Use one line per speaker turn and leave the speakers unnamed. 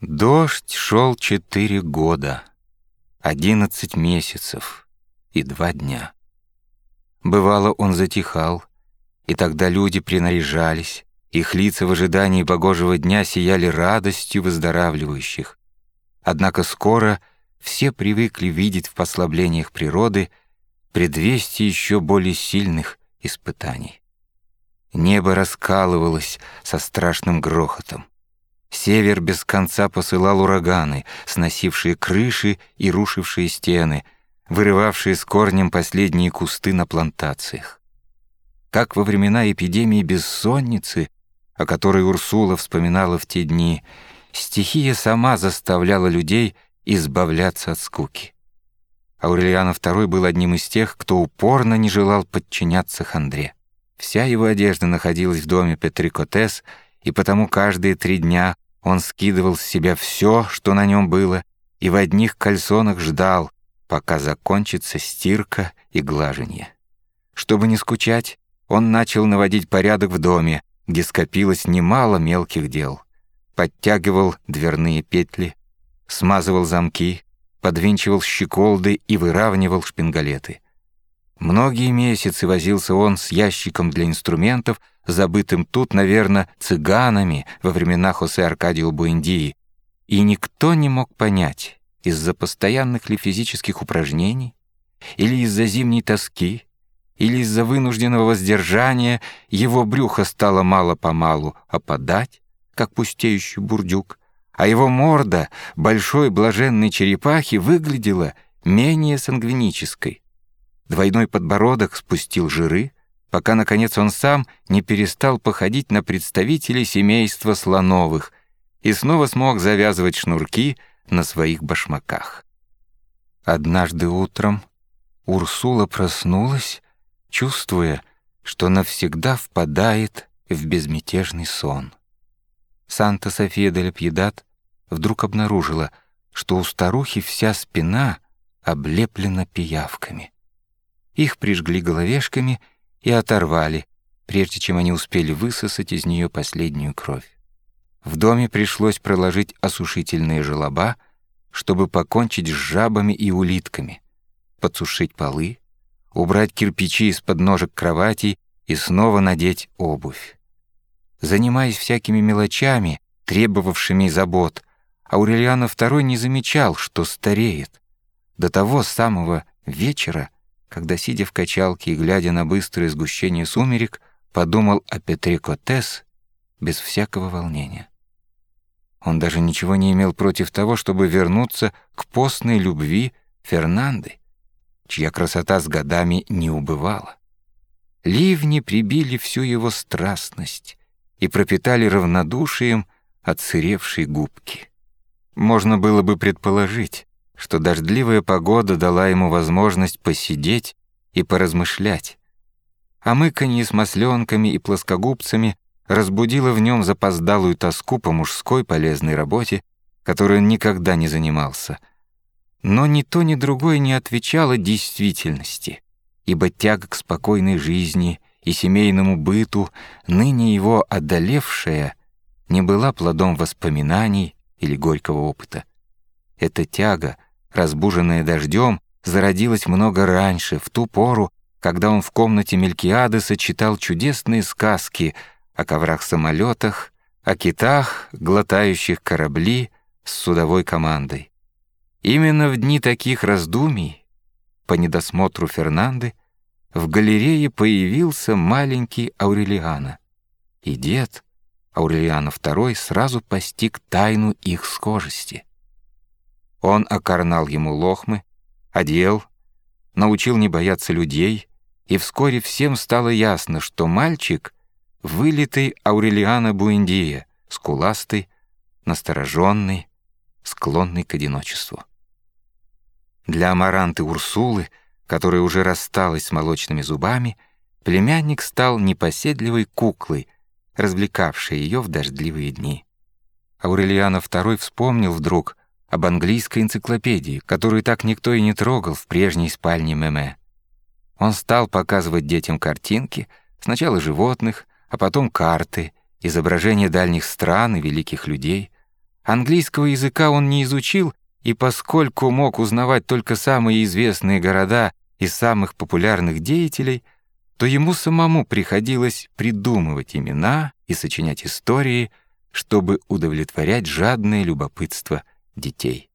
Дождь шел четыре года, одиннадцать месяцев и два дня. Бывало, он затихал, и тогда люди принаряжались, их лица в ожидании погожего дня сияли радостью выздоравливающих. Однако скоро все привыкли видеть в послаблениях природы предвестие еще более сильных испытаний. Небо раскалывалось со страшным грохотом. Север без конца посылал ураганы, сносившие крыши и рушившие стены, вырывавшие с корнем последние кусты на плантациях. Как во времена эпидемии бессонницы, о которой Урсула вспоминала в те дни, стихия сама заставляла людей избавляться от скуки. Аурелиано II был одним из тех, кто упорно не желал подчиняться хандре. Вся его одежда находилась в доме Петрикотес, и потому каждые три дня он скидывал с себя все, что на нем было, и в одних кальсонах ждал, пока закончится стирка и глаженье. Чтобы не скучать, он начал наводить порядок в доме, где скопилось немало мелких дел. Подтягивал дверные петли, смазывал замки, подвинчивал щеколды и выравнивал шпингалеты. Многие месяцы возился он с ящиком для инструментов, забытым тут, наверное, цыганами во времена Хосе Аркадио Буэндии, и никто не мог понять, из-за постоянных ли физических упражнений, или из-за зимней тоски, или из-за вынужденного воздержания его брюхо стало мало-помалу опадать, как пустеющий бурдюк, а его морда большой блаженной черепахи выглядела менее сангвинической. Двойной подбородок спустил жиры, пока, наконец, он сам не перестал походить на представителей семейства слоновых и снова смог завязывать шнурки на своих башмаках. Однажды утром Урсула проснулась, чувствуя, что навсегда впадает в безмятежный сон. Санта-София де Лепьедат вдруг обнаружила, что у старухи вся спина облеплена пиявками. Их прижгли головешками и оторвали, прежде чем они успели высосать из нее последнюю кровь. В доме пришлось проложить осушительные желоба, чтобы покончить с жабами и улитками, подсушить полы, убрать кирпичи из-под ножек кроватей и снова надеть обувь. Занимаясь всякими мелочами, требовавшими забот, Аурельяно II не замечал, что стареет. До того самого вечера, когда, сидя в качалке и глядя на быстрое сгущение сумерек, подумал о Петре Котес без всякого волнения. Он даже ничего не имел против того, чтобы вернуться к постной любви Фернанды, чья красота с годами не убывала. Ливни прибили всю его страстность и пропитали равнодушием отсыревшей губки. Можно было бы предположить, что дождливая погода дала ему возможность посидеть и поразмышлять. А мыканье с масленками и плоскогубцами разбудило в нем запоздалую тоску по мужской полезной работе, которой он никогда не занимался. Но ни то, ни другое не отвечало действительности, ибо тяга к спокойной жизни и семейному быту, ныне его одолевшая, не была плодом воспоминаний или горького опыта. Эта тяга — разбуженная дождем, зародилась много раньше, в ту пору, когда он в комнате Мелькиадеса читал чудесные сказки о коврах-самолетах, о китах, глотающих корабли с судовой командой. Именно в дни таких раздумий, по недосмотру Фернанды, в галерее появился маленький Аурелиана, и дед, Аурелиана II, сразу постиг тайну их схожести — он окорнал ему лохмы, одел, научил не бояться людей, и вскоре всем стало ясно, что мальчик — вылитый Аурелиана Буэндия, скуластый, настороженный, склонный к одиночеству. Для Амаранты Урсулы, которая уже рассталась с молочными зубами, племянник стал непоседливой куклой, развлекавшей ее в дождливые дни. Аурелиана II вспомнил вдруг, об английской энциклопедии, которую так никто и не трогал в прежней спальне Меме. Он стал показывать детям картинки, сначала животных, а потом карты, изображения дальних стран и великих людей, Английского языка он не изучил, и поскольку мог узнавать только самые известные города и самых популярных деятелей, то ему самому приходилось придумывать имена и сочинять истории, чтобы удовлетворять жадное любопытство детей.